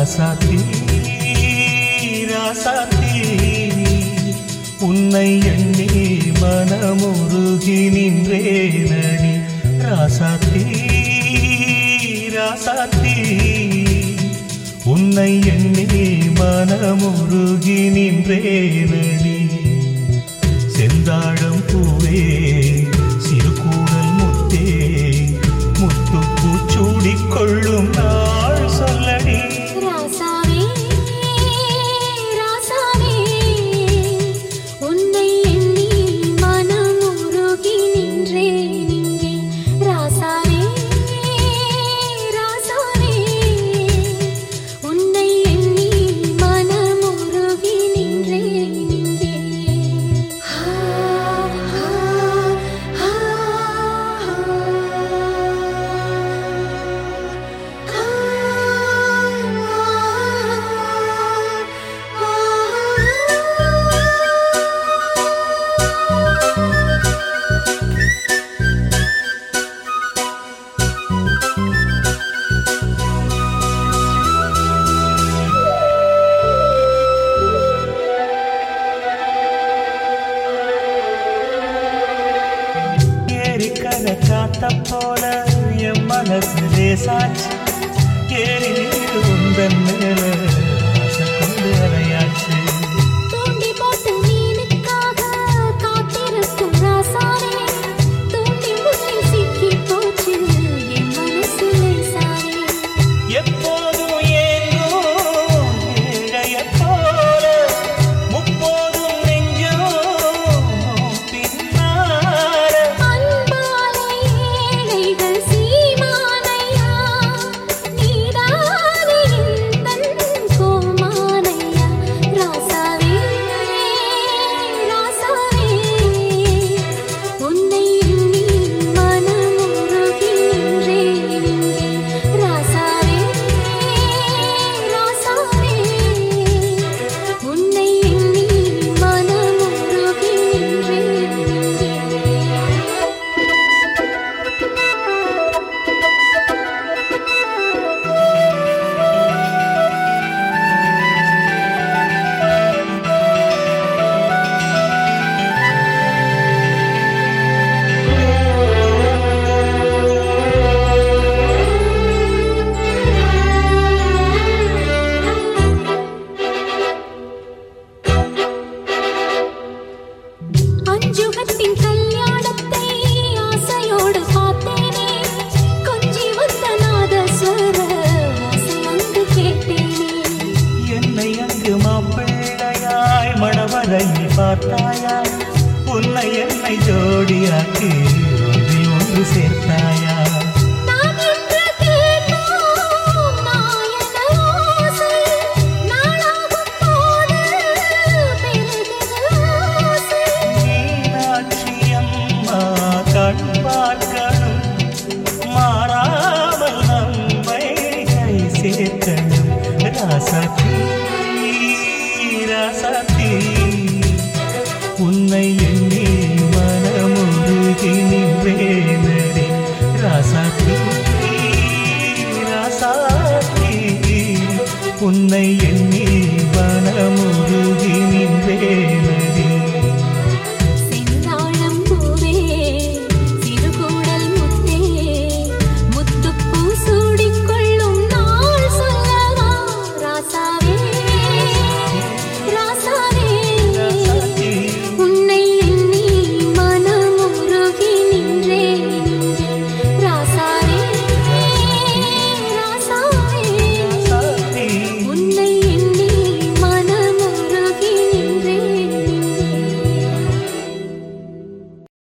ராசாத்தி ராசாத்தி உன்னை எண்ணி மனமுருகி நின்றேனடி. ராசாத்தி ராசாத்தி உன்னை எண்ணி மனமுருகி நின்றேனடி. செந்தாழம் பூவே காத்த போல என் மனசு லேசாச்சு. ஏறி உந்தன் மேல கொண்டு அலைய அஞ்சுகத்தின் கல்யாணத்தை ஆசையோடு பார்த்தேனே. கொஞ்சி வந்த நாதஸ்வர ஆசை கேட்டேனே. என்னை அங்கு மாப்பிள்ளையாய் மணவரையில் பார்த்தாயா? உன்னை என்னை ஜோடியாக்கி ஒன்று சேர்த்தாயா? உன்னை எண்ணி மனமுருகி நின்றேனடி ராசாத்தி ராசாத்தி உன்னை எண்ணி மனமுருகி